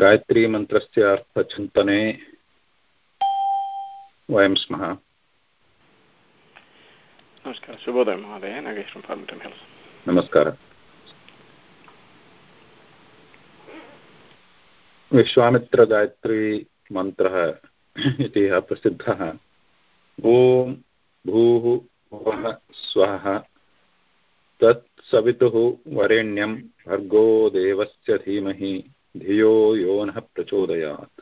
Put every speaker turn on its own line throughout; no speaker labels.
गायत्रीमन्त्रस्य अर्थचिन्तने वयं स्मः।
नमस्कारः शुभोदयः महोदय नागेश्वरं फार्मिटन् हिल्स्
नमस्कारः। विश्वामित्रगायत्री मन्त्रः इति प्रसिद्धः ॐ भूः भुवः स्वः तत्सवितुः वरेण्यं भर्गो देवस्य धीमहि। धियो यो नः प्रचोदयात्।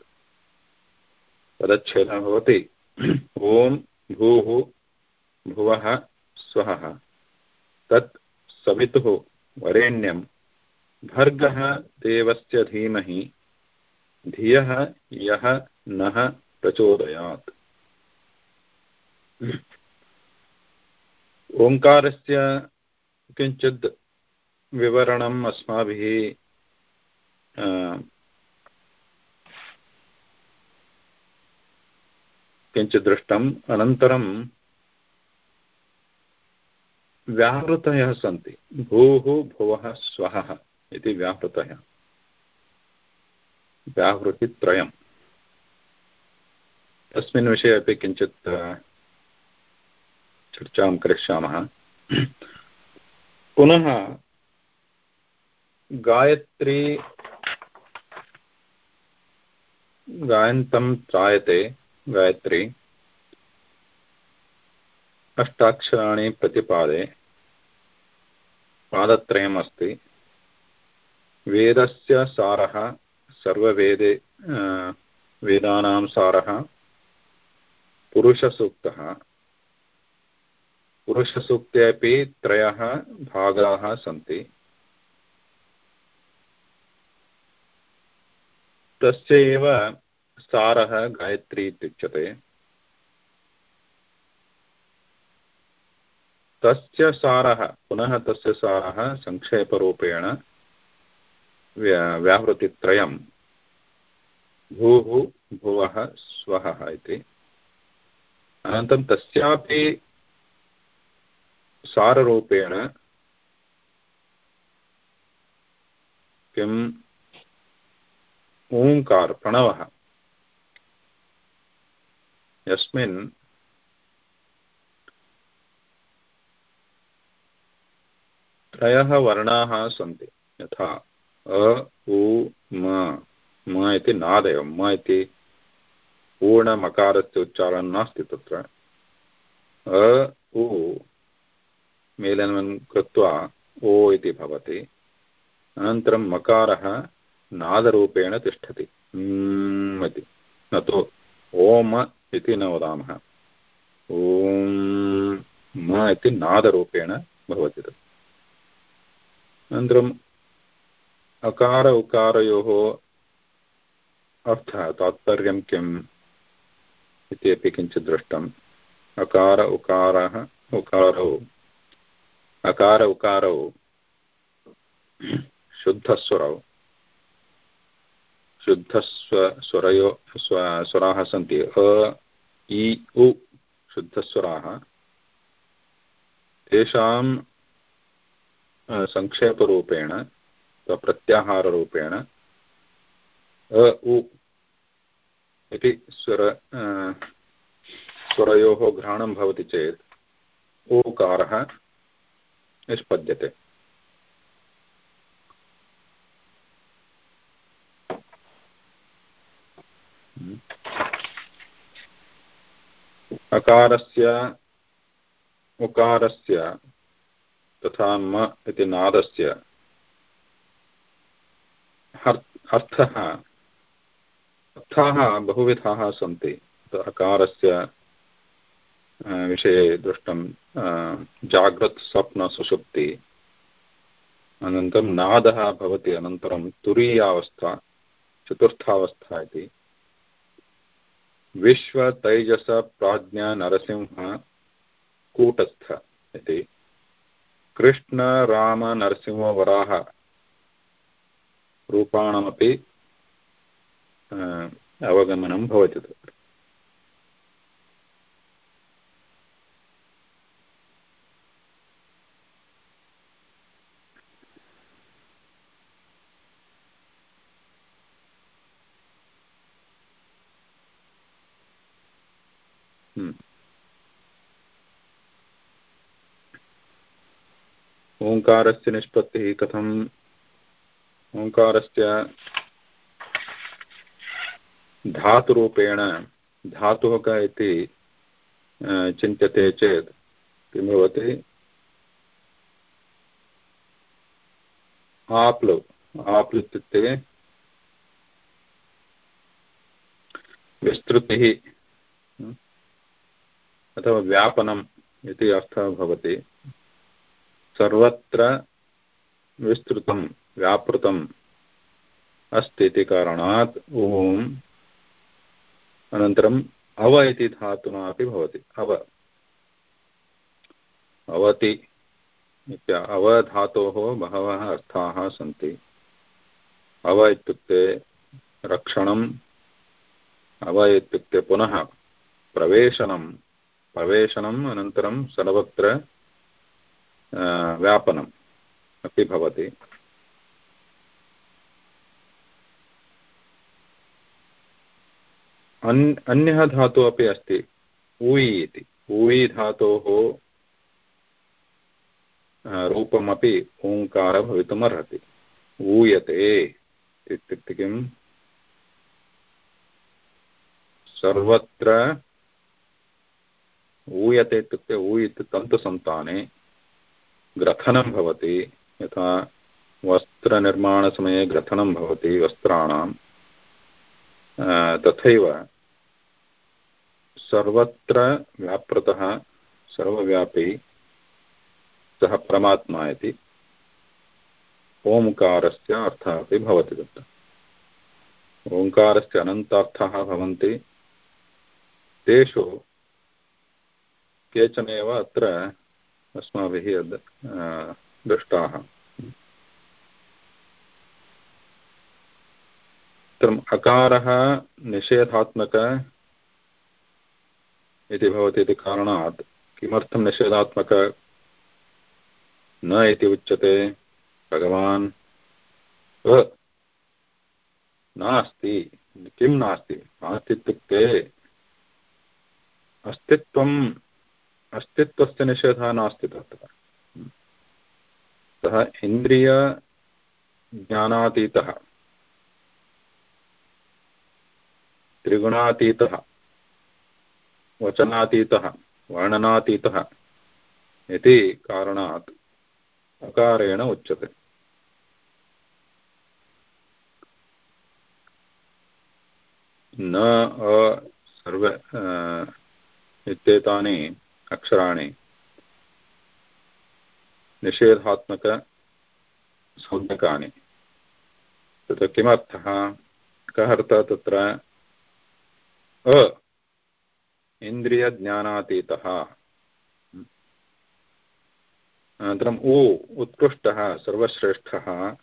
पदच्छेदः भवति। भूः भुवः स्वः। तत् सवितुः वरेण्यं। भर्गः देवस्य धीमहि। धियः यः नः प्रचोदयात्। ओङ्कारस्य किञ्चित् विवरणम् किञ्चित् दृष्टम् अनन्तरं व्याहृतयः सन्ति। भूः भुवः स्वः इति व्याहृतयः। व्याहृतित्रयम्। तस्मिन् विषये अपि किञ्चित् चर्चां करिष्यामः। पुनः गायत्री गायन्तं त्रायते गायत्री। अष्टाक्षराणि प्रतिपादे। पादत्रयम् अस्ति वेदस्य सारः, सर्ववेदे वेदानां सारः। पुरुषसूक्तः। पुरुषसूक्ते अपि त्रयः भागाः सन्ति। तस्य एव सारः गायत्री इत्युच्यते। तस्य सारः, पुनः तस्य सारः सङ्क्षेपरूपेण व्याहृतित्रयं भूः, भुवः, स्वः इति। अनन्तरं तस्यापि साररूपेण किम् ओङ्कार प्रणवः यस्मिन् वर्णाः सन्ति यथा अ उ म इति नादय म इति पूर्णमकारस्य उच्चारणं नास्ति अ, उ, मेलनं कृत्वा, ओ इति भवति. अनन्तरं मकारः नादरूपेण तिष्ठति। इति। न तु ओम इति न वदामः। ॐ म इति नादरूपेण भवति। तत् अनन्तरम् अकार उकारयोः अर्थः तात्पर्यं किम् इति अपि किञ्चित् दृष्टम्। अकार उकारः उकारौ। अकार उकारौ। शुद्धस्वरौ। शुद्धस्व स्वरयो स्व स्वराः सन्ति। अ, इ, उ, शुद्धस्वराः। तेषां सङ्क्षेपरूपेण प्रत्याहाररूपेण अ, उ इति स्वर स्वरयोः घ्राणं भवति चेत् ओकारः निष्पद्यते। अकारस्य, उकारस्य तथा म इति नादस्य। अर्थः, अर्थाः बहुविधाः सन्ति। अकारस्य विषये दृष्टं जाग्रत् स्वप्नसुषुप्ति अनन्तरं नादः भवति, अनन्तरं तुरीयावस्था, चतुर्थावस्था इति। विश्वतैजसप्राज्ञनरसिंह कूटस्थ इति। कृष्णरामनरसिंहवराह रूपाणामपि अवगमनं भवति तत्र। ओङ्कारस्य निष्पत्तिः कथम्? ओङ्कारस्य धातुरूपेण, धातुः क इति चिन्त्यते चेत् किं भवति? आप्लु आप्लु विस्तृतिः, अथवा व्यापनम् अर्थः भवति। सर्वत्र विस्तृतं, व्यापृतम् अस्ति इति कारणात् ॐ अव इति धातुना भवति। अव। अवति अवधातोः बहवः अर्थाः सन्ति। अव इत्युक्ते रक्षणं अव इत्युक्ते पुनः प्रवेशनं प्रवेशनम् अनन्तरं सर्वत्र व्यापनम् अपि भवति। अन्, अन्यः धातुः अपि अस्ति ऊयि इति। ऊयि धातोः रूपमपि ओङ्कारः भवितुमर्हति। ऊयते इत्युक्ते किम्? सर्वत्र ऊयते इत्युक्ते ऊय् तन्तुसन्ताने। ग्रथनं भवति, यथा वस्त्रनिर्माणसमये ग्रथनं भवति वस्त्राणां। तथैव सर्वत्र व्यापृतः, सर्वव्यापी सः परमात्मा इति ओङ्कारस्य अर्थः अपि भवति तत्र। ओङ्कारस्य अनन्तार्थाः भवन्ति। तेषु केचन एव अस्माभिः दृष्टाः। अकारः निषेधात्मक इति भवति इति कारणात्। किमर्थं निषेधात्मक? न इति उच्यते। भगवान् नास्ति। किं नास्ति? नास्ति इत्युक्ते अस्तित्वम् अस्तित्वस्य निषेधः नास्ति तत्र सः इन्द्रियज्ञानातीतः, त्रिगुणातीतः, वचनातीतः, वर्णनातीतः इति कारणात् अकारेण उच्यते। न सर्व इत्येतानि अक्षराणि। निषेधात्मकसंज्ञकानि तत्र किमर्थः? कः अर्थः उत्कृष्टः, सर्वश्रेष्ठः।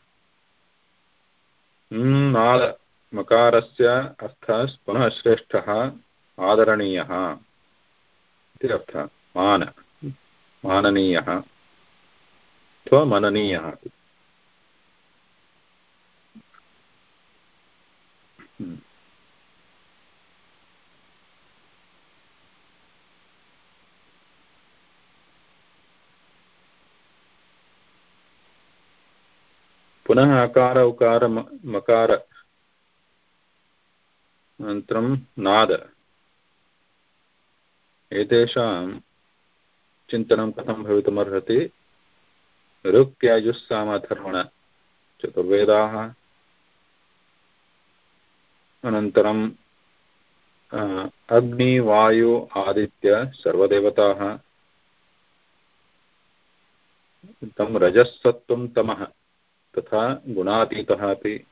नाद मकारस्य अर्थः पुनः श्रेष्ठः, आदरणीयः। अर्थः। मान माननीयः अथवा मननीयः हम्म। पुनः अकार उकार मकार अनन्तरं नाद एतेषां चिन्तनं कथं भवितुमर्हति? ऋक्याजुस्सामधर्मण चतुर्वेदाः। अग्नि, वायु, आदित्य, सर्वदेवताः। तं रजस्सत्त्वं तमः, तथा गुणातीतः अपि।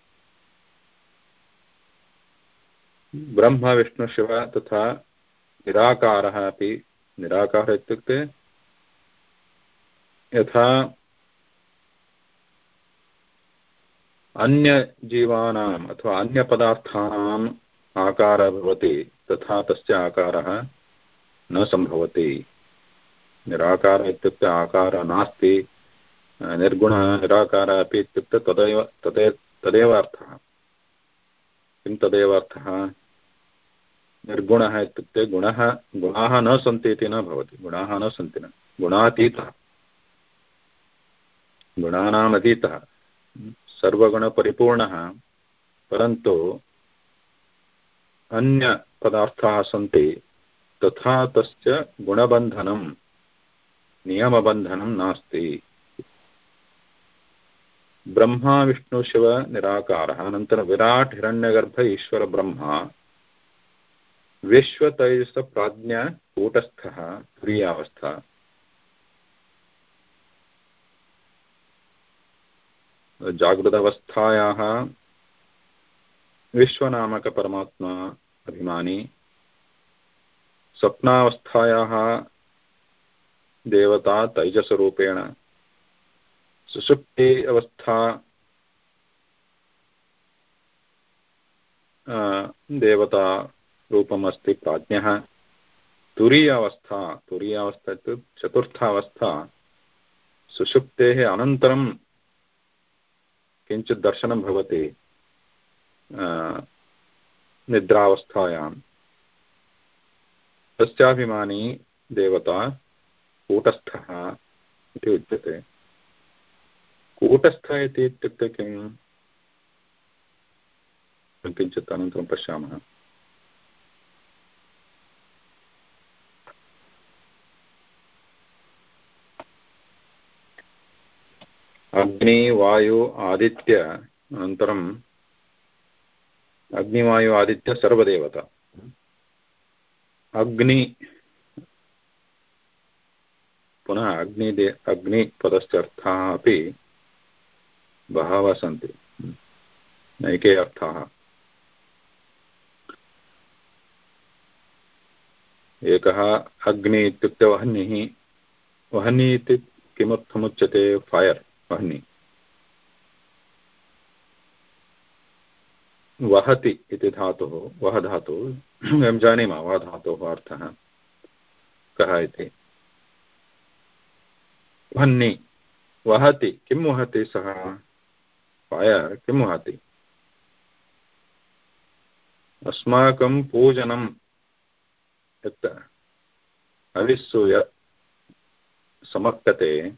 ब्रह्मविष्णुशिव तथा निराकारः अपि। निराकारः इत्युक्ते यथा अन्यजीवानाम् अथवा अन्यपदार्थानाम् आकारः भवति, तथा तस्य आकारः न सम्भवति। निराकारः इत्युक्ते आकारः नास्ति, निर्गुणः निराकारः अपि इत्युक्ते तदैव, तदे, तदेव अर्थः। किं तदेव अर्थः? निर्गुणः इत्युक्ते गुणः, गुणाः न सन्ति इति न भवति। गुणाः न सन्ति न। गुणातीतः। गुणानाम् अतीतः सर्वगुणपरिपूर्णः। परन्तु अन्यपदार्थाः सन्ति। तथा तस्य गुणबन्धनं, नियमबन्धनं नास्ति। ब्रह्मा विष्णुशिव निराकारः। अनन्तरं विराट्, हिरण्यगर्भ ईश्वरब्रह्मा विश्वतैजसप्राज्ञा, कूटस्थः तुरीयावस्था जागृतावस्थायाः विश्वनामकपरमात्मा अभिमानी, स्वप्नावस्थायाः देवता तैजसरूपेण सुषुप्ति अवस्था देवता रूपम् अस्ति प्राज्ञः। तुरीयावस्था तुरीयावस्था चतुर्थावस्था, सुषुप्तेः अनन्तरं किञ्चित् दर्शनं भवति निद्रावस्थायां तस्याभिमानी देवता कूटस्थः इति उच्यते। कूटस्थ इति इत्युक्ते किम्? किञ्चित् अनन्तरं पश्यामः। अग्नि, वायु, आदित्य, अनन्तरम् अग्निवायु आदित्य, सर्वदेवता। अग्नि, पुनः अग्निदे अग्निपदस्य अर्थाः अपि बहवः सन्ति। नैके अर्थाः। एकः अग्नि इत्युक्ते वह्निः, वह्नि इति किमर्थमुच्यते? फैर् वह्नि वहति इति धातुः, वह धातुः वयं जानीमः वह धातोः अर्थः। कः इति? वह्नि वहति, किं वहति सः? फायर्, किं वहति? अस्माकं पूजनं यत् हविस्सु यत् समर्प्यते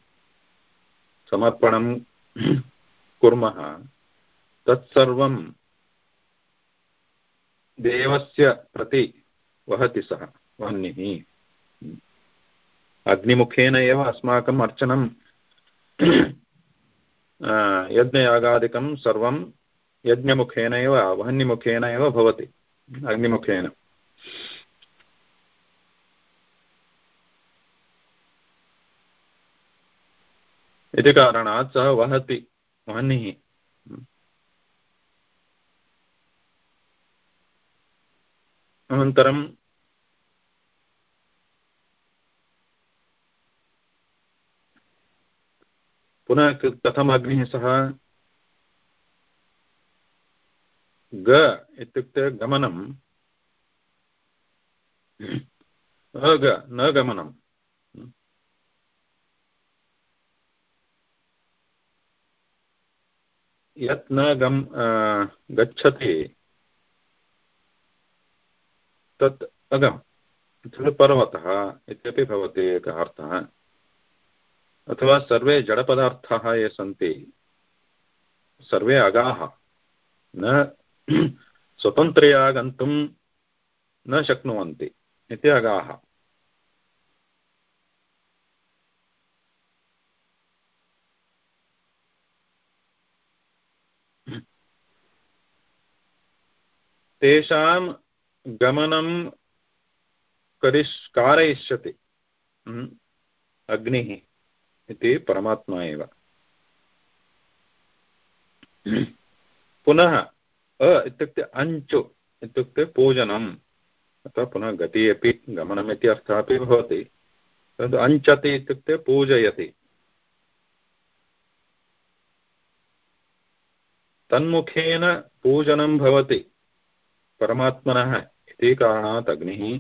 समर्पणं कुर्मः। तत्सर्वं देवस्य प्रति वहति सः, वह्निः। अग्निमुखेन एव अस्माकम् अर्चनं यज्ञयागादिकं सर्वं यज्ञमुखेन एव, वह्निमुखेन एव भवति, अग्निमुखेन। इति कारणात् सः वहति वह्निः अनन्तरं पुनः कथम् अग्निः सः ग इत्युक्ते गमनं अग न गमनं यत् न गम् गच्छति। तत् अगम् खलु पर्वतः इत्यपि भवति एकः अर्थः। अथवा सर्वे जडपदार्थाः ये सन्ति, सर्वे अगाः। न स्वतन्त्रया गन्तुं न शक्नुवन्ति इति अगाः। तेषां गमनं करिष् कारयिष्यति अग्निः इति परमात्मा एव। पुनः अ इत्युक्ते अञ्चु इत्युक्ते पूजनम्। अथवा पुनः गति अपि गमनम् इति अर्थः अपि भवति। तद् अञ्चति इत्युक्ते पूजयति। तन्मुखेन पूजनं भवति। परमात्मनः इति कारणात् अग्निः।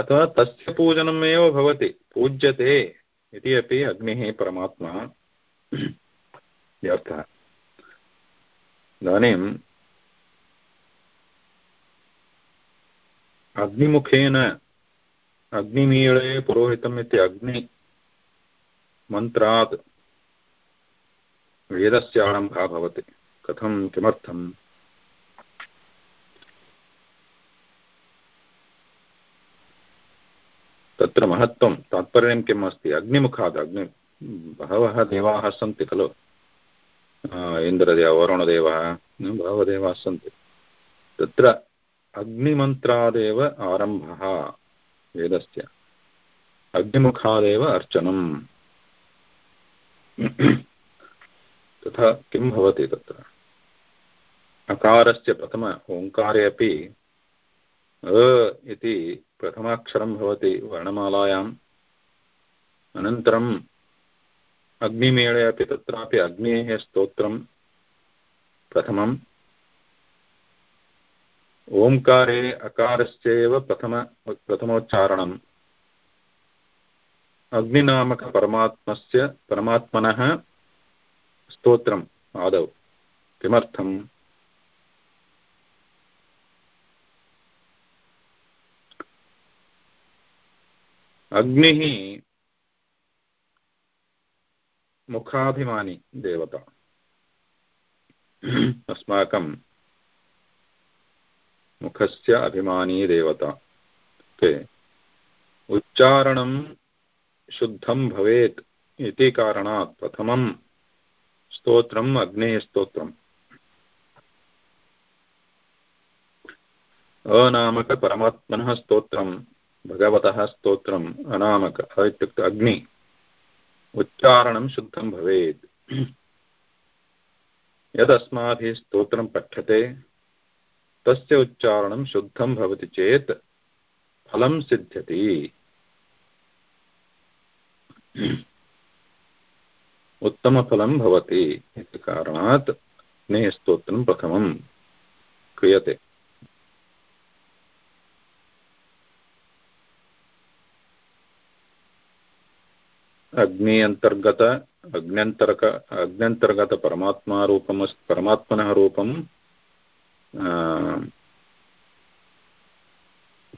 अथवा तस्य पूजनमेव भवति, पूज्यते इति परमात्मा। अर्थः इदानीं अग्निमुखेन अग्निमीळे पुरोहितम् इति अग्निमन्त्रात् वेदस्य आरम्भः भवति। तत्र महत्त्वं, तात्पर्यं किम् अस्ति? अग्निमुखात् अग्नि बहवः देवाः सन्ति खलु। इन्द्रदेव, वरुणदेवः बहवः देवाः सन्ति। तत्र अग्निमन्त्रादेव आरम्भः, वेदस्य। अग्निमुखादेव अर्चनम्। तथा किं भवति तत्र? अकारस्य प्रथम ओङ्कारे अपि अ इति प्रथमाक्षरं भवति वर्णमालायाम्। अनन्तरम् अग्निमेळे अपि तत्रापि अग्नेः स्तोत्रं प्रथमम्। ओङ्कारे अकारस्यैव प्रथम, प्रथमोच्चारणम्। अग्निनामकपरमात्मस्य परमात्मनः स्तोत्रम्, आदौ। किमर्थम्? अग्निः मुखाभिमानी देवता। अस्माकं मुखस्य अभिमानी देवता। ते उच्चारणं शुद्धं भवेत् इति कारणात् प्रथमं स्तोत्रम् स्तोत्रम्। अनामकपरमात्मनः स्तोत्रं भगवतः स्तोत्रम् अनामक इत्युक्ते अग्नि। उच्चारणं शुद्धं भवेत्। यदस्माभिः स्तोत्रं पठ्यते, तस्य उच्चारणं शुद्धं भवति चेत् फलं सिद्ध्यति। उत्तमफलं भवति इति कारणात् स्नेहस्तोत्रं प्रथमं क्रियते। अग्नि अंतर्गत अग्न्यन्तरक अग्न्यन्तर्गतपरमात्मारूपम् परमात्मनः रूपं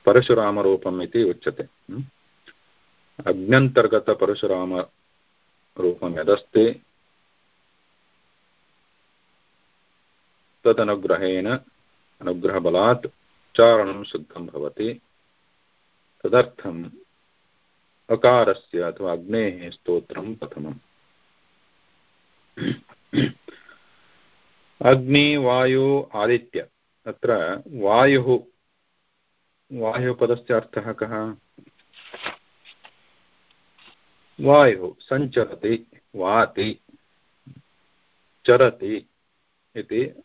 परशुरामरूपम् इति उच्यते. अग्न्यन्तर्गतपरशुरामरूपं यदस्ति, तदनुग्रहेण अनुग्रहबलात् उच्चारणं शुद्धं भवति. तदर्थं अकारस्य अथवा अग्नेः स्तोत्रं प्रथमम्। अग्नि, वायु, आदित्य। अत्र वायुः, वायुपदस्य अर्थः कः? वायुः, सञ्चरति, वाति, चरति इति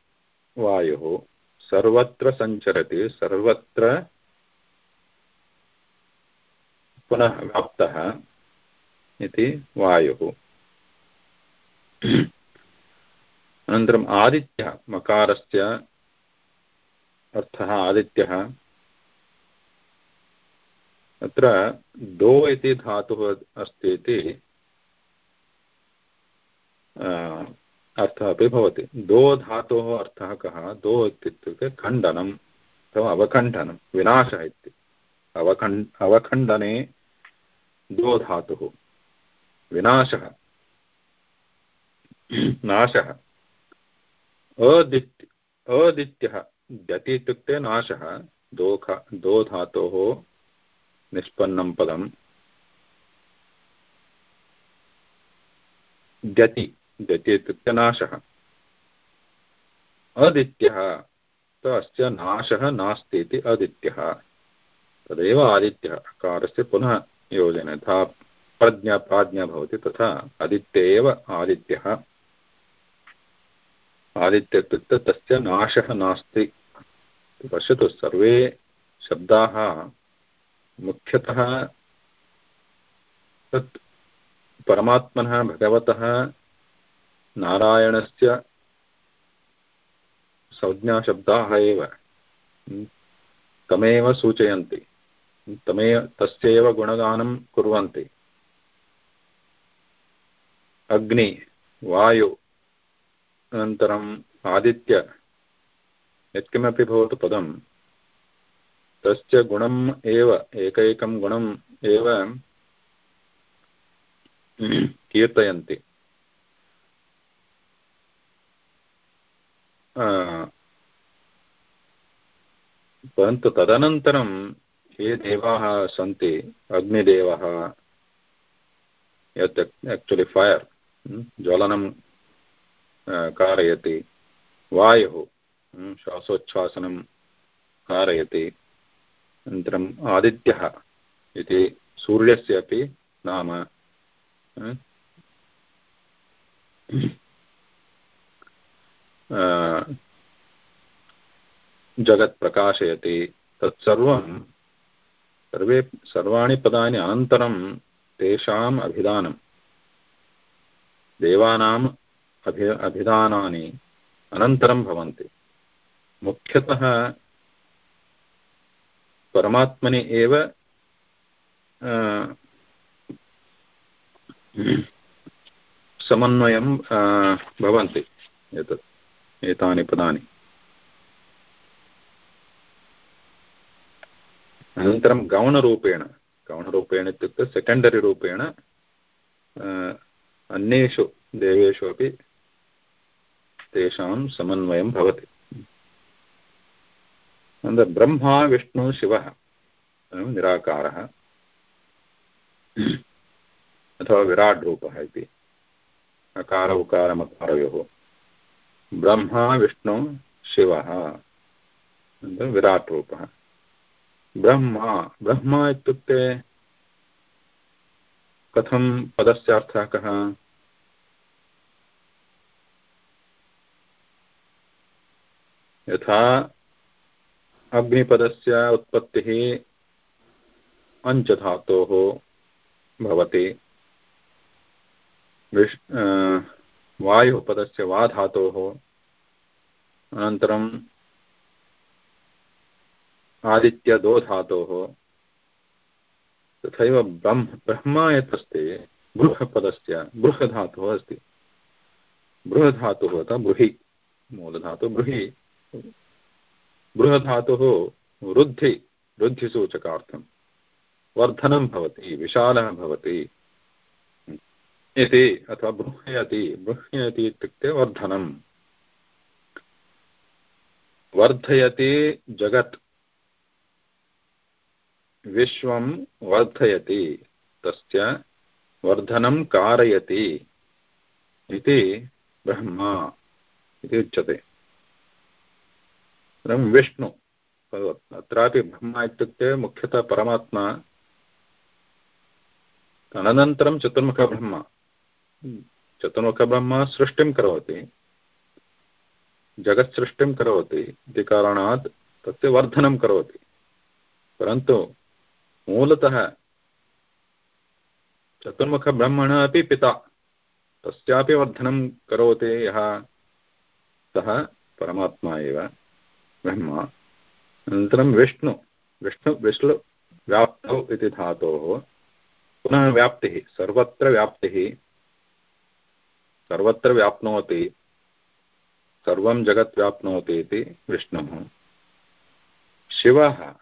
वायुः। सर्वत्र सर्वत्र पुनः व्याप्तः इति वायुः। अनन्तरम् आदित्यः, मकारस्य अर्थः आदित्यः। अत्र दो इति धातुः अस्ति इति अर्थः अपि भवति। दो धातोः अर्थः कः? दो इत्युक्ते खण्डनम् अथवा अवखण्डनं विनाशः इति। अवखण्, अवखण्डने दो धातुः विनाशः। नाशः। अदित्य अदित्यः। द्यति इत्युक्ते नाशः। दो धातोः निष्पन्नं पदं द्यति द्यति इत्युक्ते नाशः। अदित्यः। अस्य नाशः नास्ति इति अदित्यः। तदेव आदित्यः। पुनः योजन यथा प्रज्ञा, प्राज्ञा भवति तथा आदित्य एव आदित्यः। आदित्य इत्युक्ते तस्य नाशः नास्ति। पश्यतु सर्वे शब्दाः मुख्यतः तत् परमात्मनः, भगवतः, नारायणस्य संज्ञाशब्दाः एव। तमेव सूचयन्ति। तमेव तस्यैव गुणगानं कुर्वन्ति। अग्नि, वायु अनन्तरम् आदित्य, यत्किमपि भवतु पदं। तस्य गुणम् एव, एकैकं गुणम् एव कीर्तयन्ति। परन्तु तदनन्तरं ये देवाः सन्ति, अग्निदेवः, यत् आक्चुलि फैर् ज्वलनं कारयति, वायुः श्वासोच्छ्वासनं कारयति, अनन्तरम् आदित्यः इति सूर्यस्य अपि नाम जगत् प्रकाशयति तत्सर्वं सर्वे सर्वाणि पदानि अनन्तरं तेषाम् अभिधानं। देवानाम् अभि, अभिधानानि अनन्तरं भवन्ति। मुख्यतः परमात्मनि एव समन्वयं भवन्ति एतत्, एतानि पदानि। अनन्तरं गौणरूपेण गौणरूपेण इत्युक्ते सेकेण्डरि रूपेण अन्येषु देवेषु अपि तेषां समन्वयं भवति। अनन्तरं ब्रह्मा, विष्णुः, शिवः निराकारः, अथवा विराट् रूपः इति। अकार उकारमकारयोः ब्रह्मा, विष्णु, शिवः विराट् रूपः ब्रह्मा ब्रह्मा इत्युक्ते कथं पदस्य अर्थः कः? यथा अग्निपदस्य उत्पत्तिः अञ्चधातोः भवति। विश् वायुपदस्य वा धातोः अनन्तरं आदित्यदो धातोः तथैव ब्रह्म, ब्रह्मा यत् अस्ति बृहपदस्य, बृहधातुः अस्ति। बृहधातुः अतः बृहि, मूलधातुः बृहि। बृहधातुः वृद्धि, वृद्धिसूचकार्थं। वर्धनं भवति, विशालः भवति। इति, अथवा बृह्यति बृह्यति इत्युक्ते वर्धनं वर्धयति जगत्। विश्वं वर्धयति, तस्य वर्धनं कारयति इति ब्रह्मा इति उच्यते। विष्णु अत्रापि ब्रह्मा इत्युक्ते मुख्यतः परमात्मा, तदनन्तरं चतुर्मुखब्रह्मा। चतुर्मुखब्रह्मा सृष्टिं करोति, जगत्सृष्टिं करोति, इति कारणात् तस्य वर्धनं करोति। परन्तु मूलतः चतुर्मुखब्रह्मणः अपि पिता, तस्यापि वर्धनं करोति यः सः परमात्मा एव, ब्रह्मा। अनन्तरं विष्णु विष्णु विष्णुव्याप्तौ इति धातोः, पुनः व्याप्तिः, सर्वत्र व्याप्तिः, सर्वत्र व्याप्नोति, सर्वं जगत् व्याप्नोति इति विष्णुः। शिवः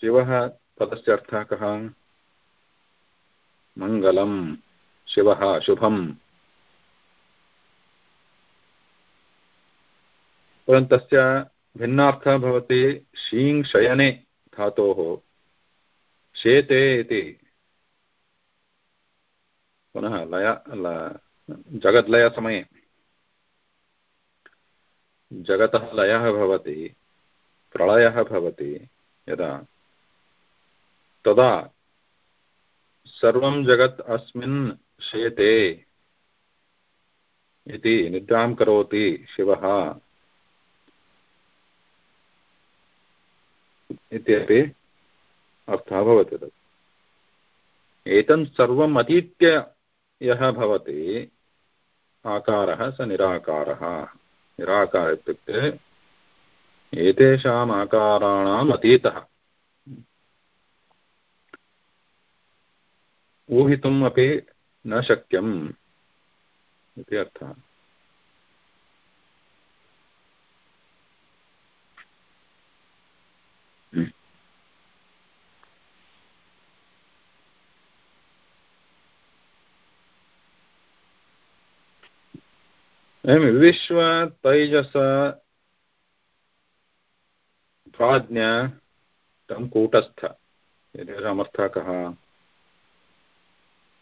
शिवः पदस्य अर्थः कः मङ्गलं शिवः शुभम्। परन्तु तस्य भिन्नार्थः भवति शयने धातोः। शेते इति। पुनः लय जगद्लयसमये। जगतः लयः भवति, प्रलयः भवति, यदा तदा सर्वं जगत् अस्मिन् शेते इति निद्रां करोति शिवः इत्यपि स निराकारः। निराकार आकाराणाम् अतीतः ऊहितुम अभी न शक्यम अर्थ। विश्व तैजस प्राज्ञा तम कूटस्थ। यदि समर्थः कः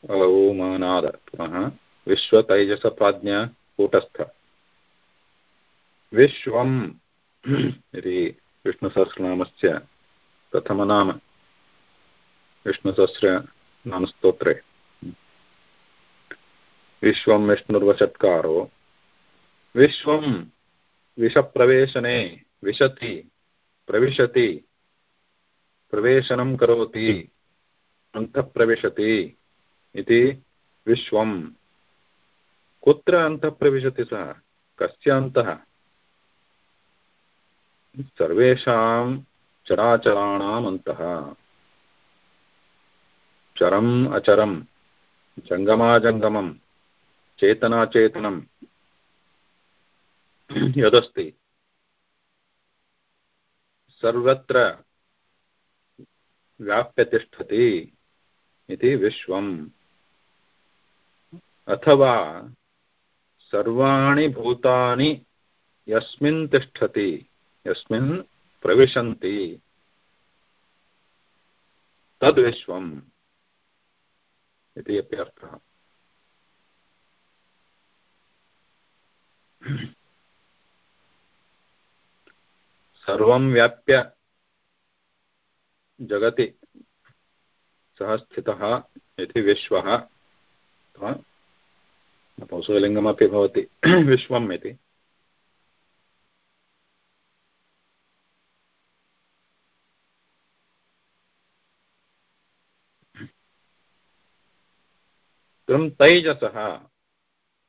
ओमानाद पुनः विश्वतैजसप्राज्ञ कूटस्थ। विश्वम् इति विष्णुसहस्रनामस्य प्रथमनाम। विष्णुसहस्रनामस्तोत्रे विश्वं विष्णुर्वचत्कारो। विश्वं विषप्रवेशने विशति, प्रविशति, प्रवेशनं करोति अन्तः प्रविशति इति विश्वं कुत्र अन्तः प्रविशति सः? कस्य अन्तः? सर्वेषां चराचराणाम् अन्तः। चरम् अचरं जङ्गमाजङ्गमं चेतनाचेतनं यदस्ति। सर्वत्र व्याप्य तिष्ठति इति विश्वम्। अथवा सर्वाणि भूतानि यस्मिन् तिष्ठति, यस्मिन् प्रविशन्ति। तद्विश्वम् इति अपि अर्थः सर्वं व्याप्य जगति सः स्थितः इति विश्वः। नपुंसकलिङ्गमपि भवति, विश्वम् इति। तम तैजसः,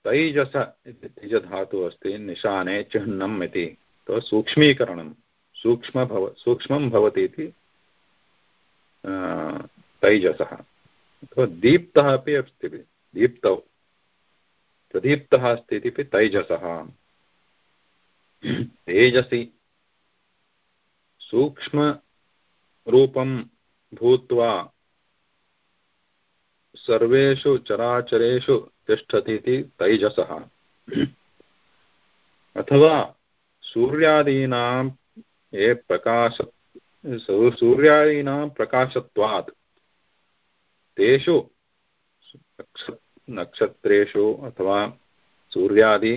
तैजस इति तैजधातुः अस्ति, निशाने चिह्नम् इति। तो सूक्ष्मीकरणं, सूक्ष्म भव, सूक्ष्मं भवति इति तैजसः। अथवा दीप्तः अपि अस्ति, दीप्तौ। प्रदीप्तः अस्ति इति तैजसः। तेजसि सूक्ष्मरूपं भूत्वा सर्वेषु चराचरेषु तिष्ठति इति तैजसः। अथवा सूर्यादीनां ये प्रकाश सूर्यादीनां प्रकाशत्वात्, तेषु नक्षत्रेषु अथवा सूर्यादि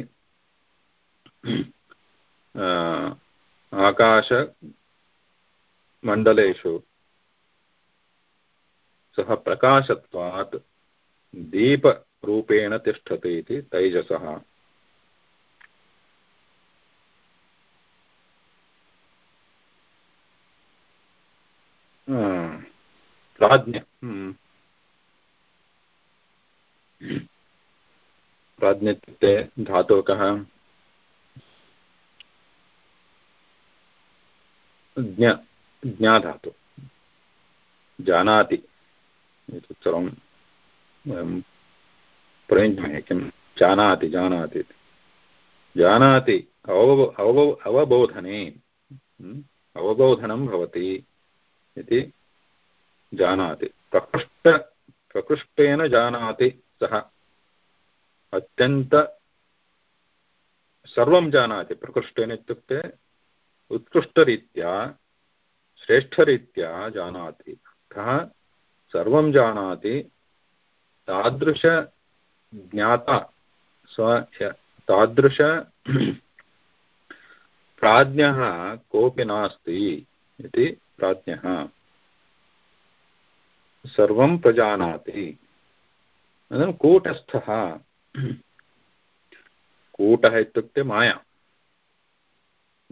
आकाशमण्डलेषु सः प्रकाशत्वात् दीपरूपेण तिष्ठति इति तैजसः प्राज्ञ। प्राज्ञ इत्युक्ते धातुः कः ज्ञ, ज्ञाधातु। जानाति। एतत् सर्वं वयं प्रयुञ्ज्महे किं? अवबोधने अवबोधनं भवति इति प्रकृष्ट, प्रकृष्टेन जानाति। सः अत्यन्त सर्वं जानाति प्रकृष्टेन इत्युक्ते उत्कृष्टरीत्या, श्रेष्ठरीत्या जानाति। कः? सर्वं जानाति तादृशज्ञाता तादृश प्राज्ञः कोऽपि नास्ति इति प्राज्ञः। सर्वं प्रजानाति। अनन्तरं कूटस्थः। कूटः इत्युक्ते माया।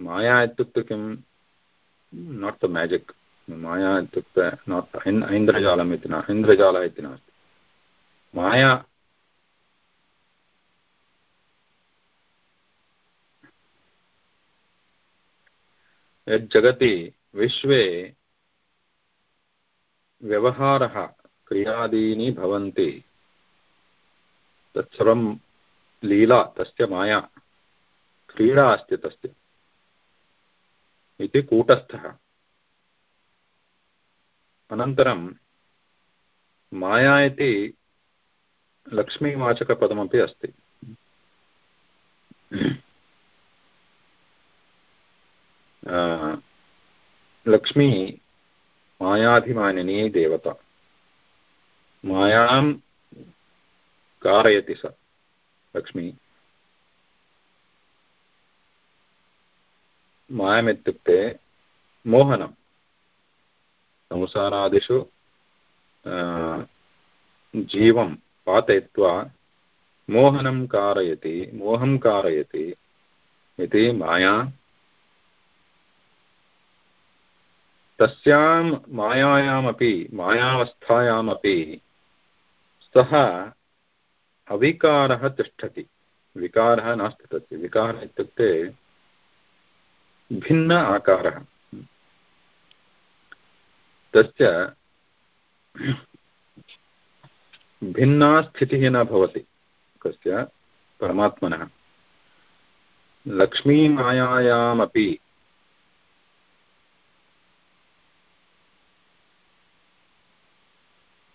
माया इत्युक्ते किं? नाट् द मेजिक् माया इत्युक्ते नाट् ऐन्द्रजालम् इति न ऐन्द्रजालः इति नास्ति। माया यज्जगति विश्वे व्यवहारः क्रियादीनि भवन्ति। तत्सर्वं लीला, तस्य माया। क्रीडा अस्ति तस्य। इति कूटस्थः। अनन्तरं माया इति लक्ष्मीवाचकपदमपि अस्ति। लक्ष्मी मायाभिमानिनी देवता। मायां कारयति स, लक्ष्मी। मायमित्युक्ते मोहनं संसारादिषु जीवं पातयित्वा मोहनं कारयति, मोहं कारयति इति माया। तस्यां मायायामपि, मायावस्थायामपि सः अविकारः तिष्ठति। विकारः नास्ति तस्य। भिन्न आकारः। तस्य भिन्ना स्थितिः न भवति कस्य परमात्मनः। लक्ष्मीमायायामपि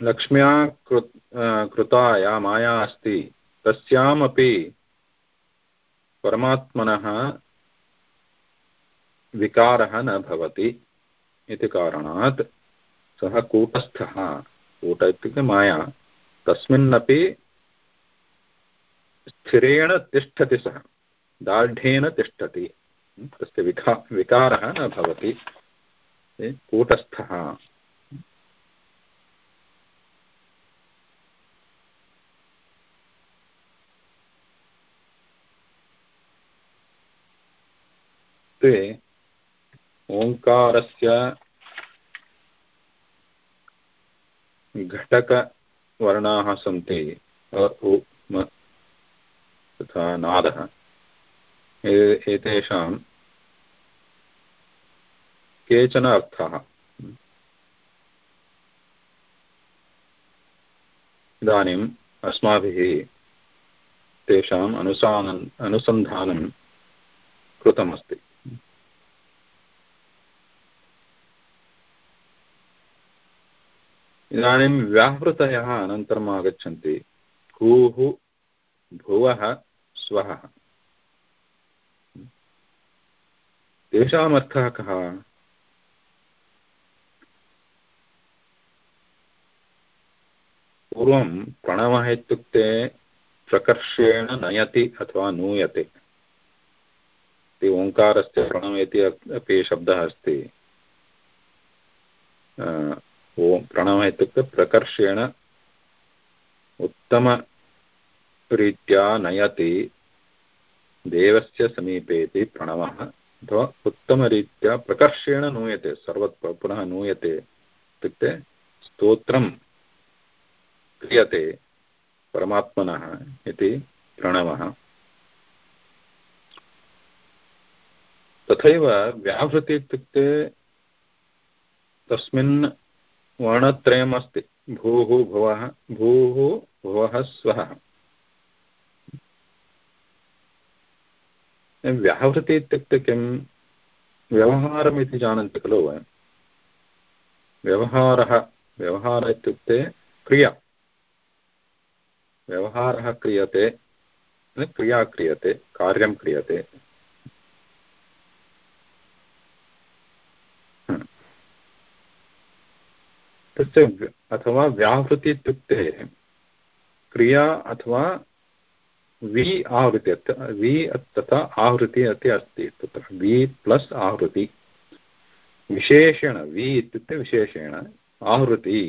लक्ष्म्या कृ कृता या माया अस्ति। तस्यामपि परमात्मनः विकारः न भवति इति कारणात् सः कूटस्थः। कूट इत्युक्ते माया। तस्मिन्नपि स्थिरेण तिष्ठति सः। दार्ढ्येन तिष्ठति। तस्य विका विकारः न भवति। कूटस्थः। ओङ्कारस्य घटकवर्णाः सन्ति तथा नादः। एतेषां केचन अर्थाः। इदानीम् अस्माभिः तेषाम् अनुसानन् अनुसन्धानं कृतमस्ति। इदानीं व्याहृतयः अनन्तरम् आगच्छन्ति भूः भुवः स्वः। तेषामर्थः कः? पूर्वं प्रणवः इत्युक्ते प्रकर्षेण नयति अथवा नूयते। इति ओङ्कारस्य प्रणव इति अपि शब्दः अस्ति। ओं प्रणव इत्युक्ते प्रकर्षेण उत्तमरीत्या नयति, देवस्य समीपे प्रणवः, अथवा उत्तमरीत्या प्रकर्षेण नूयते, सर्वत्र पुनः नूयते इत्युक्ते स्तोत्रं क्रियते परमात्मनः इति प्रणवः। तथैव व्याहृति इत्युक्ते तस्मिन् वर्णत्रयम् अस्ति भूः भुवः भूः भुवः स्वः। व्याहृति इत्युक्ते किं? व्यवहारम् इति जानन्ति खलु वयं। व्यवहारः व्यवहारः इत्युक्ते क्रिया। व्यवहारः क्रियते क्रिया क्रियते, कार्यं क्रियते। तस्य अथवा व्याहृति इत्युक्ते क्रिया अथवा वि आवृत्ति वि तथा आहृति अपि अस्ति। तत्र वि प्लस् आहृति विशेषेण, वि इत्युक्ते विशेषेण आहृति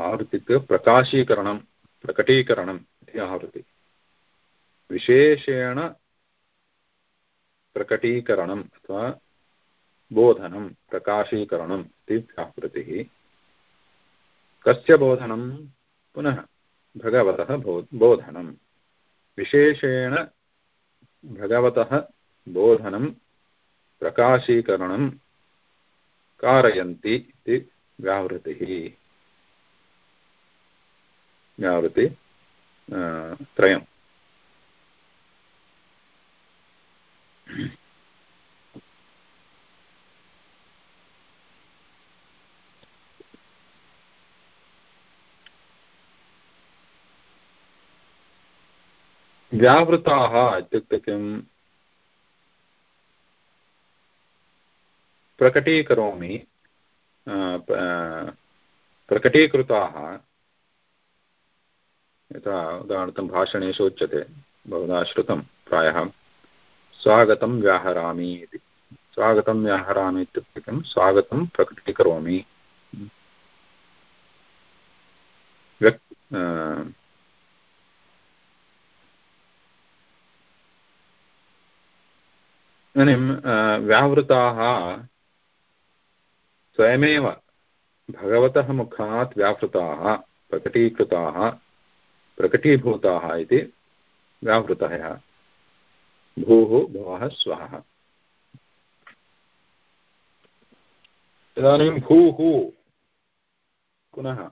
आहृति इत्युक्ते प्रकाशीकरणं, प्रकटीकरणम् इति आहृति विशेषेण प्रकटीकरणम् अथवा बोधनं प्रकाशीकरणम् इति व्याहृतिः कस्य बोधनं? पुनः भगवतः बोधनं। विशेषेण भगवतः बोधनं प्रकाशीकरणं कारयन्ति इति व्याहृति त्रयम्। व्यावृताः इत्युक्ते किम्? प्रकटीकरोमि प्रकटीकृताः। यथा उदाहरणार्थं भाषणेषु उच्यते, बहुधा श्रुतं प्रायः। स्वागतं व्याहरामि स्वागतं व्याहरामि किं स्वागतं प्रकटीकरोमि। व्यक् इदानीं व्यावृताः स्वयमेव भगवतः मुखात् व्यावृताः, प्रकटीकृताः, प्रकटीभूताः इति व्यावृतः. भूः, भवः, स्वः. इदानीं भूः, पुनः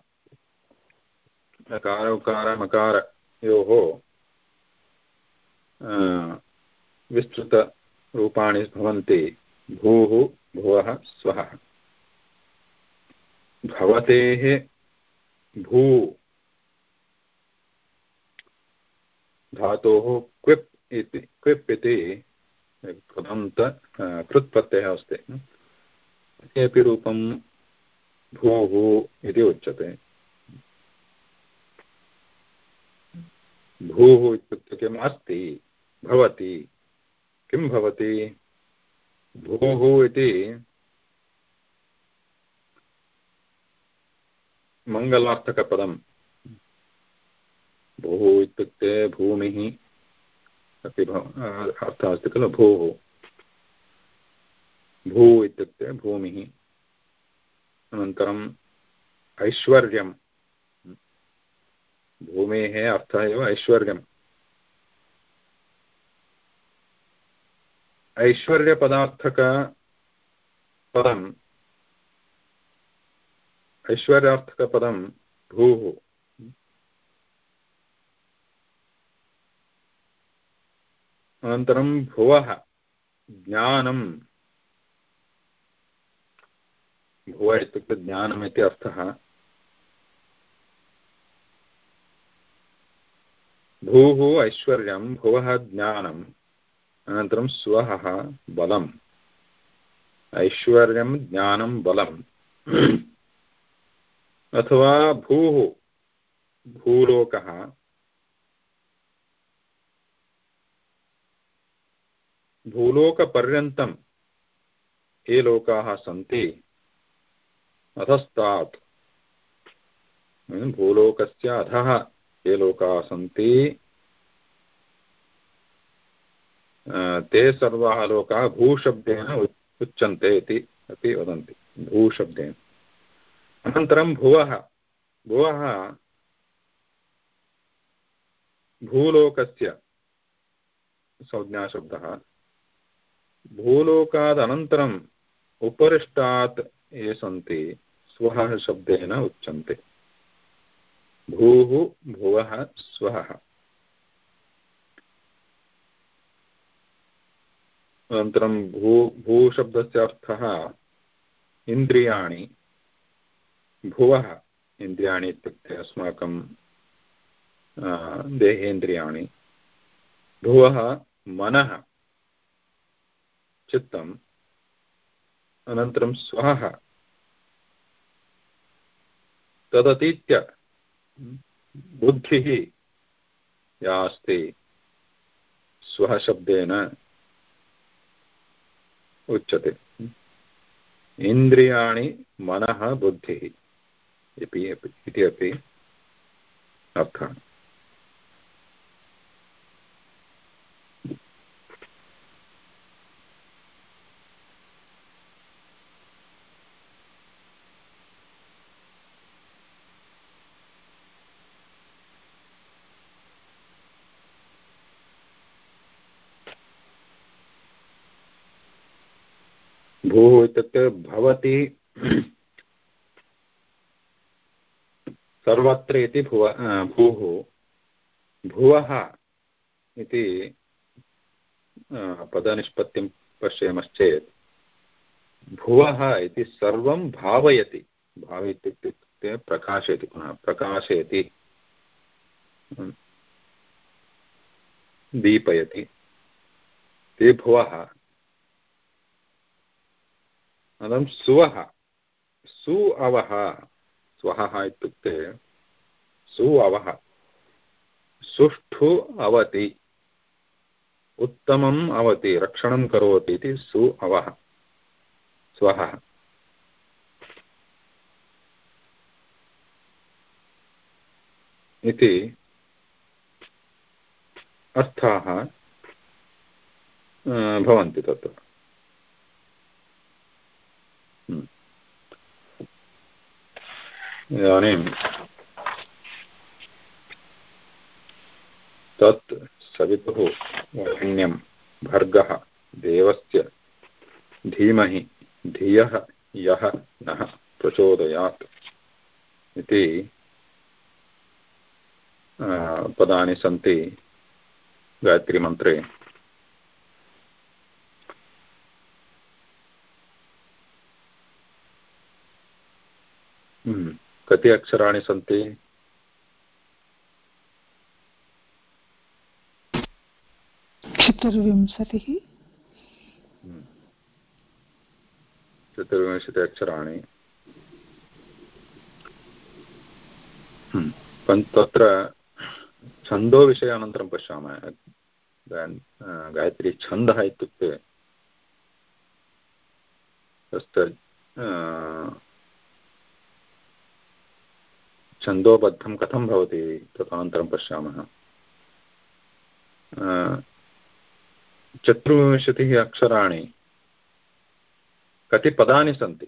अकार उकारमकारयोः विस्तृतरूपाणि भवन्ति। भूः, भुवः, स्वः। भवतेः भू। धातोः क्विप् इति क्विप् इति कृदन्त कृत्प्रत्ययः अस्ति। रूपं भूः इति उच्यते। भूः इत्युक्ते किम्? अस्ति, भवति। किं भवति? भूः इति मङ्गलार्थकपदं भूः इत्युक्ते भूमिः अपि अर्थः अस्ति खलु भूः। भू इत्युक्ते भूमिः। अनन्तरम् ऐश्वर्यं भूमेः अर्थः एव ऐश्वर्यम्। ऐश्वर्यपदार्थकपदम् ऐश्वर्यार्थकपदं भूः। अनन्तरं भुवः ज्ञानं भुव इत्युक्ते ज्ञानमिति अर्थः। भूः ऐश्वर्यं भुवः ज्ञानम्। अनन्तरं स्वः बलम्। ऐश्वर्यं, ज्ञानं, बलम्। अथवा भूः, भूलोकः। भूलोकपर्यन्तं ये लोकाः सन्ति, अधस्तात्। भूलोकस्य अधः ये लोकाः सन्ति ते सर्वाः लोकाः भूशब्देन उच्यन्ते इति अपि वदन्ति भूशब्देन अनन्तरं भुवः भुवः भूलोकस्य संज्ञाशब्दः भूलोकादनन्तरम् उपरिष्टात् ये सन्ति स्वः शब्देन उच्यन्ते भूः भुवः स्वः अनन्तरं भू भूशब्दस्य अर्थः इन्द्रियाणि, भुवः इन्द्रियाणि इत्युक्ते अस्माकं देहेन्द्रियाणि, भुवः मनः, चित्तम्, अनन्तरं स्वः, तदतीत्य बुद्धिः या उच्यते। इन्द्रियाणि मनः बुद्धिः। इति अपि भवति सर्वत्र इति भुव भूः, भुवः इति पदनिष्पत्तिं पश्यामश्चेत्, भुवः इति सर्वं भावयति भावयति इत्युक्ते प्रकाशयति पुनः, प्रकाशयति दीपयति, ते भुवः अनन्तरं सुवः। सु अवः। स्वः इत्युक्ते सु अवः। सुष्ठु अवति। उत्तमम् अवति। रक्षणं करोति इति सु अवः। स्वः इति अर्थाः भवन्ति तत्र। इदानीं तत् सवितुः वरेण्यं भर्गः देवस्य धीमहि धियः यः नः प्रचोदयात् इति पदानि सन्ति गायत्रीमन्त्रे कति अक्षराणि सन्ति
चतुर्विंशतिः
हम्म। चतुर्विंशति अक्षराणि हम्म। तत्र छन्दोविषये अनन्तरं पश्यामः गायत्री छन्दः इत्युक्ते तस्य छन्दोबद्धं कथं भवति? तदनन्तरं पश्यामः। चतुर्विंशतिः अक्षराणि कति पदानि सन्ति?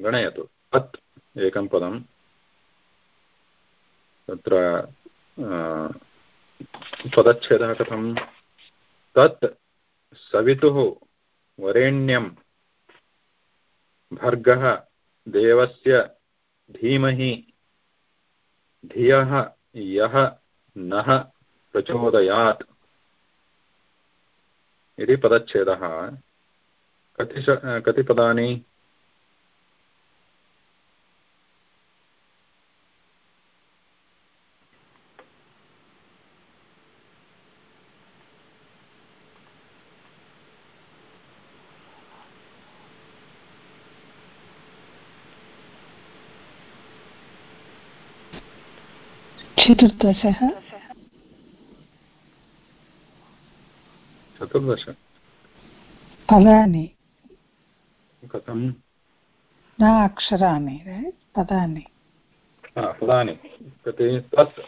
गणयतु। तत् एकं पदं। तत्र पदच्छेदः कथं? तत् सवितुः वरेण्यं भर्गः देवस्य धीमहि। धियः यः नः प्रचोदयात्। इति पदच्छेदः। कति कति पदानि?
चतुर्दशः।
चतुर्दश।
पदानि।
कथं
न अक्षराणि पदानि।
पदानि। कति तत्।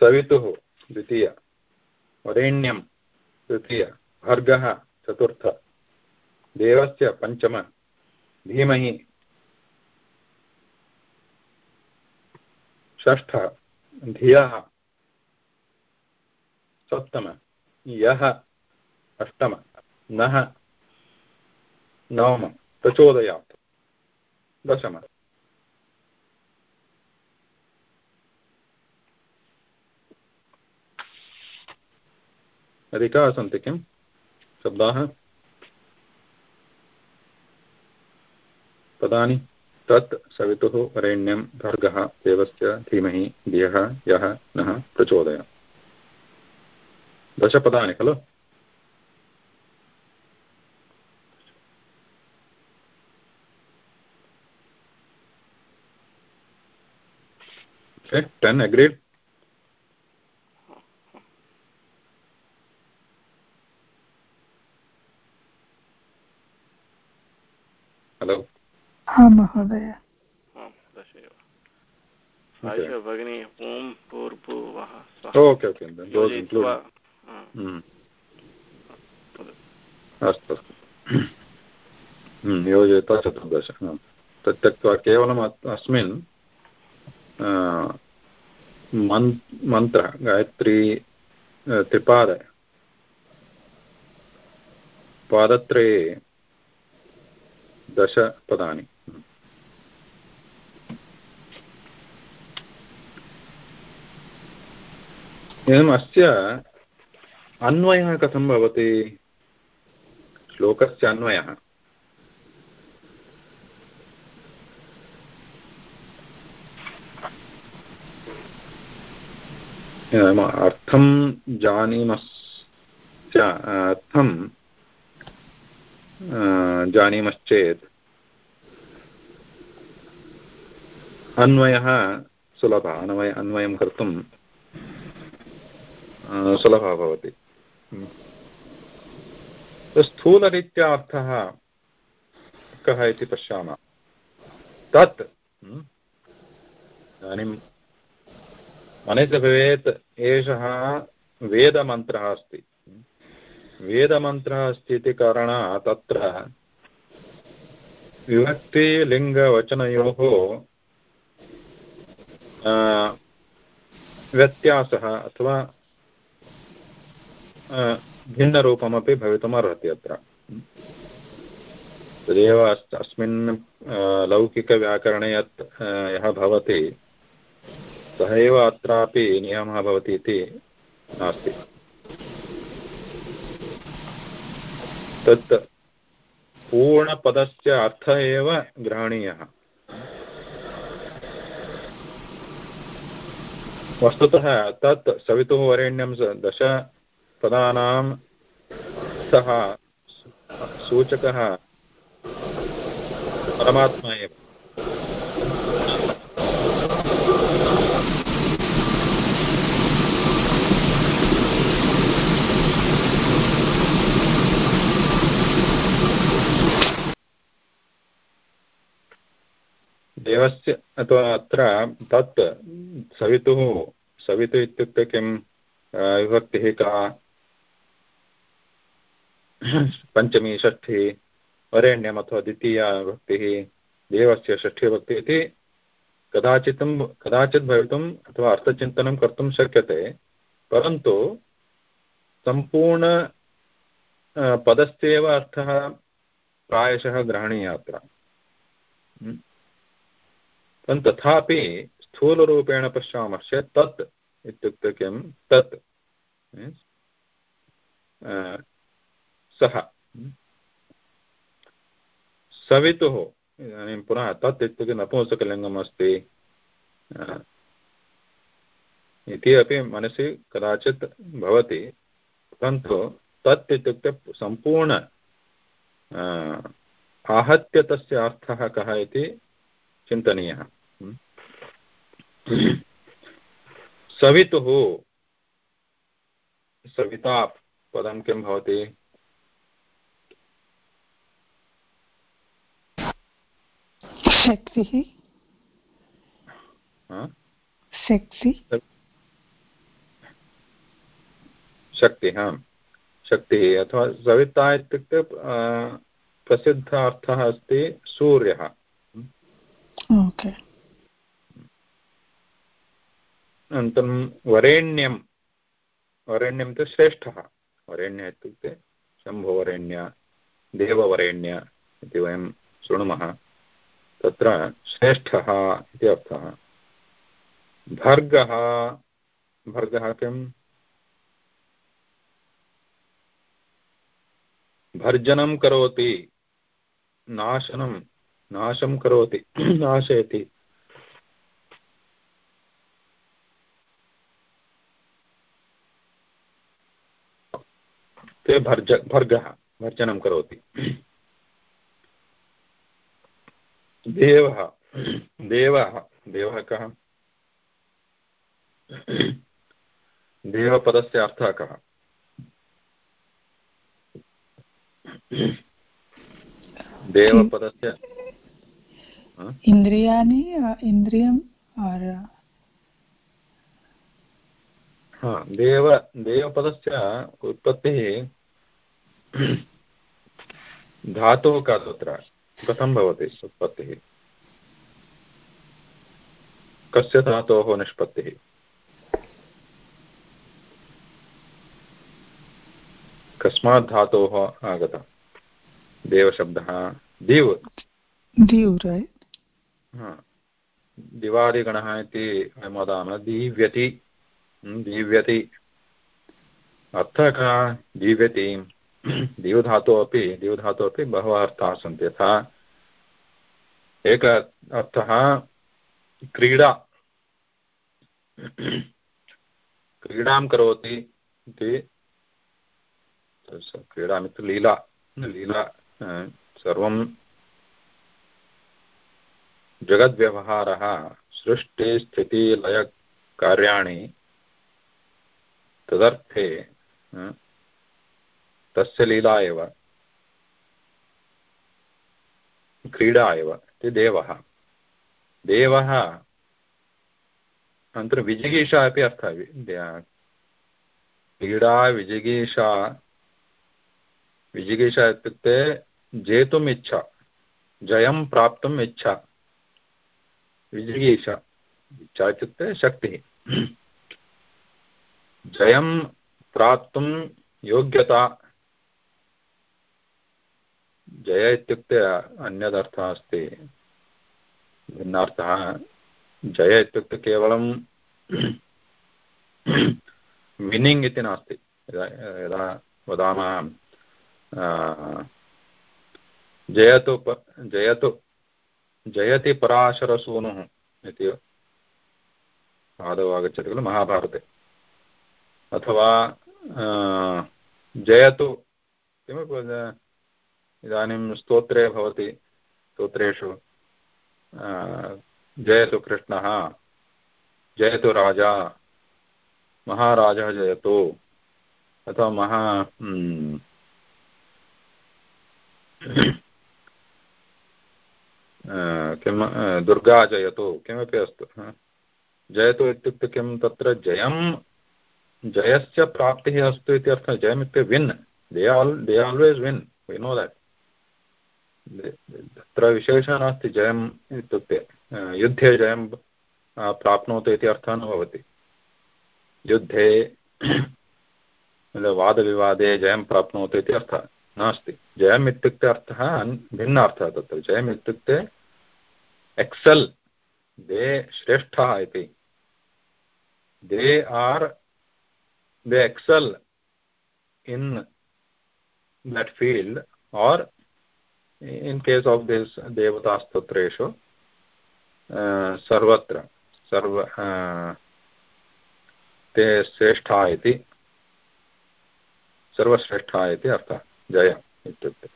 सवितुः द्वितीय। वरेण्यं तृतीय। भर्गः चतुर्थ। देवस्य पञ्चम। धीमहि षष्ठ धियः सप्तम यः अष्टम नः नवम प्रचोदयात्। दशम। अधिकाः सन्ति किं? शब्दाः। पदानि। तत् सवितुः वरेण्यं भर्गः देवस्य धीमहि धियः यः नः प्रचोदय दशपदानि खलु Okay, 10 agreed?
महोदय।
भगिनी
ओके ओके अस्तु योजयित्वा चतुर्दश तत् त्यक्त्वा केवलम् अस्मिन् मन् मन्त्रः गायत्री त्रिपाद पादत्रये दशपदानि। इदम् अस्य अन्वयः कथं भवति? श्लोकस्य अन्वयः। अर्थं जानीमश्च अर्थं जानीमश्चेत्। अन्वयः सुलभः, अन्वय अन्वयं कर्तुं सुलभः भवति। स्थूलरीत्या अर्थः कः इति पश्यामः। तत् इदानीं मनसि भवेत् एषः वेदमन्त्रः अस्ति। वेदमन्त्रः अस्ति इति कारणात् तत्र विभक्तिलिङ्गवचनयोः व्यत्यासः अथवा भिन्नरूपमपि भवितुमर्हति अत्र. तदेव अस्मिन् लौकिकव्याकरणे यत् यः भवति, सः एव अत्रापि नियमः भवति इति नास्ति. तत् पूर्णपदस्य अर्थः एव ग्रहणीयः. वस्तुतः तत् सवितुः वरेण्यं दशपदानां सः सूचकः परमात्मा एव। देवस्य अथवा अत्र तत् सवितुः सवितुः इत्युक्ते किं? विभक्तिः का? पञ्चमी षष्ठी वरेण्यम् अथवा द्वितीया विभक्तिः देवस्य षष्ठीविभक्तिः इति कदाचित् कदाचित् भवितुम् अथवा अर्थचिन्तनं कर्तुं शक्यते परन्तु सम्पूर्ण पदस्येव अर्थः प्रायशः ग्रहणीयः अत्र परन्तु तथापि स्थूलरूपेण पश्यामश्चेत् तत् इत्युक्ते किं? तत् सः सवितुः इदानीं पुनः तत् इत्युक्ते नपुंसकलिङ्गम् अस्ति इति अपि मनसि कदाचित् भवति। परन्तु तत् इत्युक्ते सम्पूर्ण आहत्य तस्य अर्थः कः इति चिन्तनीयः। सवितुः। सविता पदं किं भवति?
शक्तिः शक्ति।
शक्तिः शक्तिः अथवा सविता इत्युक्ते प्रसिद्ध अर्थः अस्ति सूर्यः। अनन्तरं वरेण्यं वरेण्यं तु श्रेष्ठः। वरेण्य इत्युक्ते शम्भुवरेण्य देववरेण्य इति वयं शृणुमः। तत्र श्रेष्ठः इति अर्थः। भर्गः भर्गः किम्? भर्जनं करोति, नाशनं, नाशं करोति, नाशयति। ते भर्ज, भर्गः, भर्जनं करोति। देवः। देवः। देवः कः? देवपदस्य अर्थः कः? देवपदस्य
इन्द्रियाणि इन्द्रियम् और
हा देव देवपदस्य उत्पत्तिः धातुः का तत्र कथं भवति उत्पत्तिः। कस्य धातोः निष्पत्तिः? कस्मात् धातोः आगतः। देवशब्दः दिव्।
दिव् रैट्
दिवादिगणः इति वयं वदामः दीव्यति। दीव्यति। अर्थः कः? दीव्यति दीवधातुः अपि दीवधातुः अपि बहवः अर्थाः सन्ति। यथा एक अर्थः क्रीडा। क्रीडां करोति इति क्रीडामित्युक्ते लीला। लीला सर्वं जगद्व्यवहारः सृष्टिस्थितिलयकार्याणि तदर्थे तस्य लीला एव। क्रीडा एव। इति देवः। देवः अनन्तरं विजिगीषा अपि अर्थः क्रीडा विजिगीषा विजिगीषा इत्युक्ते जेतुम् इच्छा, जयं प्राप्तुम् इच्छा। विजिगीषा इच्छा इत्युक्ते शक्तिः। जयं प्राप्तुं योग्यता जय इत्युक्ते अन्यदर्थः अस्ति। भिन्नार्थः। जय इत्युक्ते केवलं विन्निङ्ग् इति नास्ति। यदा वदामः जयतु जयतु, जयति पराशरसूनुः इति आदौ आगच्छति खलु महाभारते। अथवा जयतु, किमपि इदानीं स्तोत्रे भवति, स्तोत्रेषु जयतु कृष्णः, जयतु राजा, महाराजः जयतु, अथवा महा किं दुर्गा जयतु, किमपि अस्तु जयतु इत्युक्ते किं, तत्र जयं, जयस्य प्राप्तिः अस्तु इति अर्थः जयमित्युक्ते win they all they always win we know that तत्र विशेषः नास्ति जयम् इत्युक्ते युद्धे जयं प्राप्नोतु इति अर्थः न भवति। युद्धे वादविवादे जयं प्राप्नोतु इति अर्थः नास्ति। जयम् इत्युक्ते अर्थः भिन्नार्थः तत्र। जयम् इत्युक्ते एक्सेल्, दे श्रेष्ठः इति। They are, they excel in that field or in case of this devata stotreshu uh, sarvatra sarva uh, ते श्रेष्ठा इति सर्वश्रेष्ठा इति अर्थः जय इत्युक्ते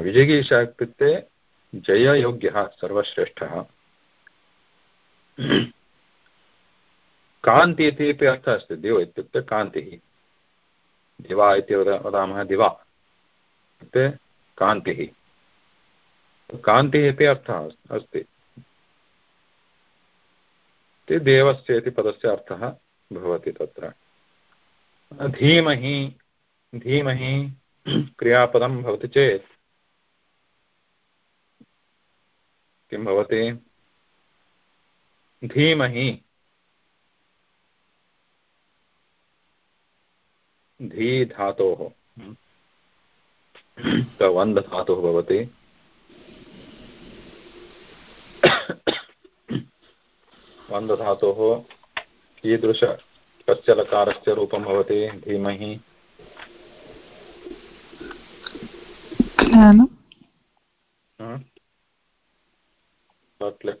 विजयगीषा इत्युक्ते जययोग्यः सर्वश्रेष्ठः कान्ति इति अर्थः अस्ति दिव इत्युक्ते कान्तिः दिवा वदामः दिवा। इत्युक्ते कान्तिः। अर्थः अस्ति। इति देवस्य इति पदस्य अर्थः भवति तत्र। धीमहि धीमहि क्रियापदं भवति चेत्। किं भवति? धीमहि धी धातोः वन्द धातुः भवति। वन्दधातोः कीदृश कस्य लकारस्य रूपं भवति? धीमहि।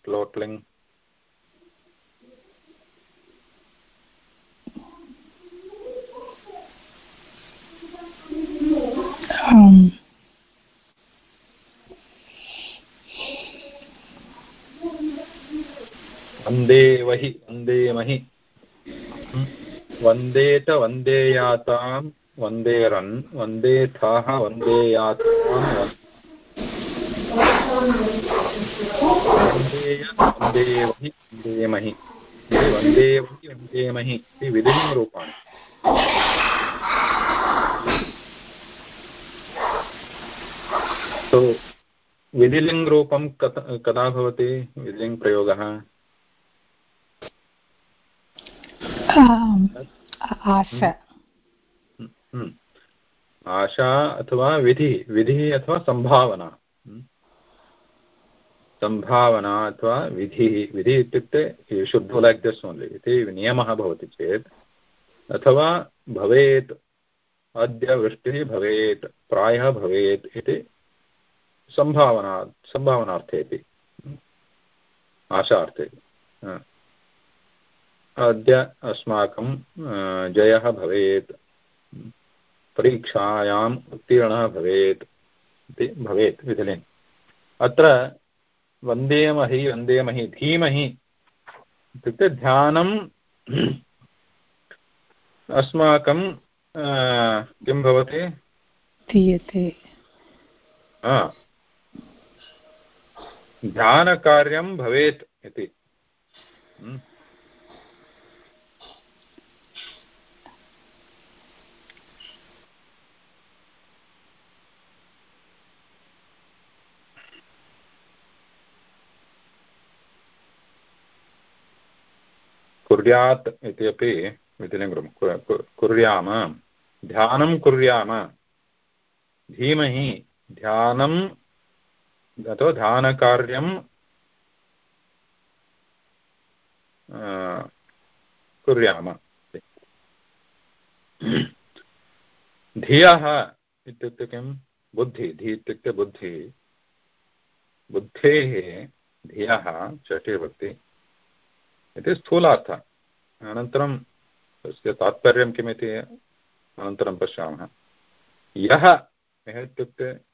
लोट्लिङ्ग्
um,
वंदे वहि वंदे महि। वन्देत वन्देयातां वन्देरन् वन्देथाः वन्देयातां वन्देय वन्देवहि वन्देमहि वन्देवहि वन्देमहि इति विधिलिङ्गरूपाणि विधिलिङ्गरूपं कथ कदा भवति विधिलिङ्गप्रयोगः?
आशा।
आशा अथवा विधिः विधिः अथवा सम्भावना। सम्भावना अथवा विधिः विधिः इत्युक्ते डु लैक् दिस् ओन्लि इति नियमः भवति चेत्। अथवा भवेत् अद्य वृष्टिः भवेत् प्रायः भवेत् इति सम्भावना सम्भावनार्थे इति आशार्थे अद्य अस्माकं जयः भवेत्। परीक्षायाम् उत्तीर्णः भवेत्। इति भवेत् विधिलिङ्ग्। अत्र वन्देमहि वन्देमहि धीमहि इत्युक्ते ध्यानं अस्माकं किं भवति?
दीयते।
ध्यानकार्यं भवेत् इति। हम्म। कुर्यात् इत्यपि विधिलिङ्गं कुर्याम। ध्यानं कुर्याम। धीमहि ध्यानं अथवा ध्यानकार्यं कुर्याम। धियः इत्युक्ते किं? बुद्धि, धी इत्युक्ते बुद्धिः। बुद्धेः धियः षष्ठीभक्ति इति स्थूलार्थः। अनन्तरं तस्य तात्पर्यं किमिति अनन्तरं पश्यामः। यः यः इत्युक्ते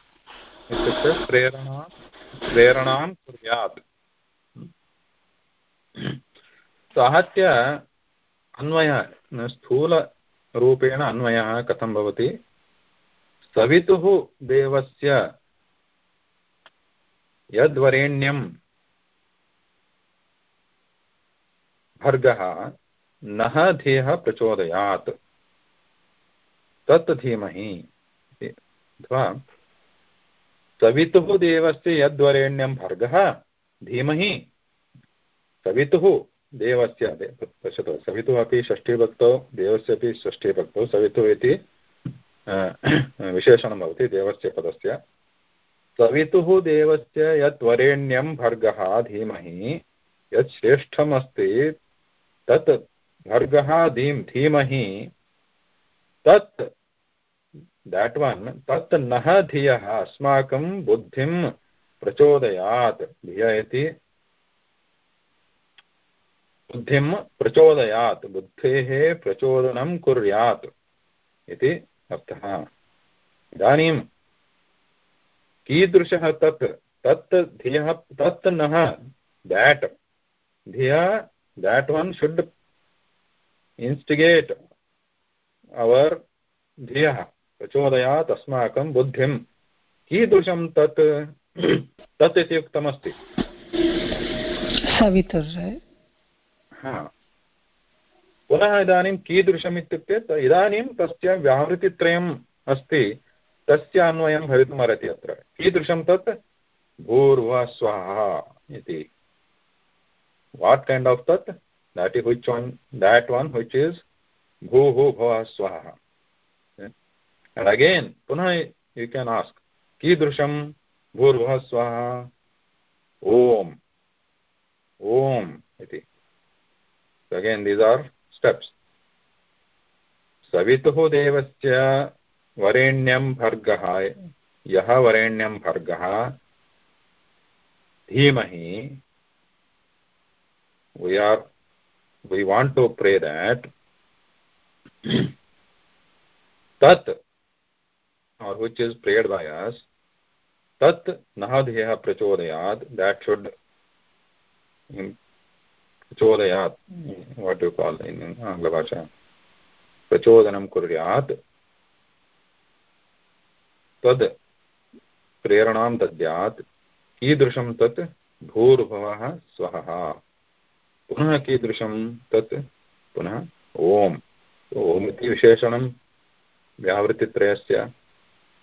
इत्युक्ते प्रेरणा, प्रेरणां कुर्यात्। साहत्य अन्वयः स्थूलरूपेण अन्वयः कथं भवति? सवितुः देवस्य यद्वरेण्यं भर्गः नः धियः प्रचोदयात्। तत् धीमहि। अथवा सवितुः देवस्य यद्वरेण्यं भर्गः, धीमहि। सवितुः देवस्य पश्यतु, सवितुः अपि षष्ठीभक्तौ, देवस्य अपि षष्ठीभक्तौ, सवितुः इति विशेषणं भवति देवस्य पदस्य। सवितुः देवस्य यत् वरेण्यं भर्गः, धीमहि यत् श्रेष्ठमस्ति तत् भर्गः धीं धीमहि, तत् that one, tat nah dhiyah asmakam buddhim प्रचोदयात् धिय इति बुद्धिं प्रचोदयात् बुद्धेः प्रचोदनं कुर्यात् इति तत् तत् धियः तत् नः देट् धिया देट् वन् शुड् धियः प्रचोदयात् अस्माकं बुद्धिं कीदृशं तत्? तत् इति उक्तमस्ति। पुनः इदानीं कीदृशम् इत्युक्ते इदानीं तस्य व्यावृत्तित्रयम् अस्ति तस्य अन्वयं भवितुमर्हति अत्र। कीदृशं तत्? भूर्वस्वः इति। वाट् कैण्ड् आफ् तत्? Is which one that one which is bhuhu bhavah swaha and again punah you can ask कीदृशं भूर्भुवः स्वाहा ॐ ॐ इति again these are steps सवितुः देवस्य वरेण्यं भर्गः यः वरेण्यं भर्गः धीमहि we are we want to pray that tat or which is prayed by us tat nahadhyah prachodayat that should prachodayat what do you call in angla bhasha प्रचोदनं कुर्यात् तद् प्रेरणां दद्यात् कीदृशं तत् भूर्भुवः स्वः पुनः कीदृशं तत् पुनः ओम् ओम् इति विशेषणं व्यावृत्तित्रयस्य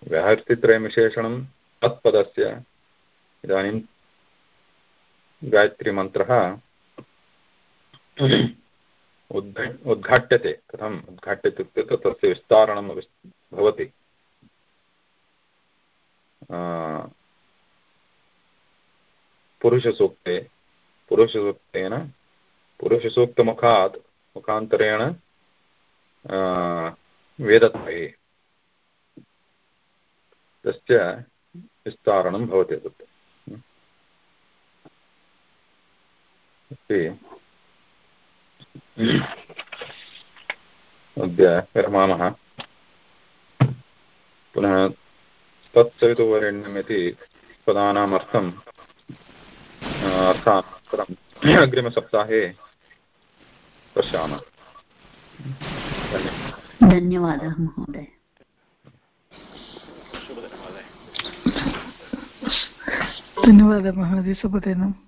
व्यावृत्तित्रयं विशेषणं तत्पदस्य इदानीं गायत्रीमन्त्रः उद्घ, उद्घाट्यते, कथम् उद्घाट्यते इत्युक्ते तस्य विस्तारणं भवति। पुरुषसूक्ते, पुरुषसूक्तेन, पुरुषसूक्तमुखात् मुखान्तरेण वेदत्रये तस्य विस्तारणं भवति तत् अद्य विरमामः। पुनः तत्सवितुवरेण्यम् इति पदानाम् अर्थम् अर्थानन्तरम् अग्रिमसप्ताहे पश्यामः।
धन्यवादः, महोदय
शुभदिनं महोदय
धन्यवादः महोदय शुभदिनम्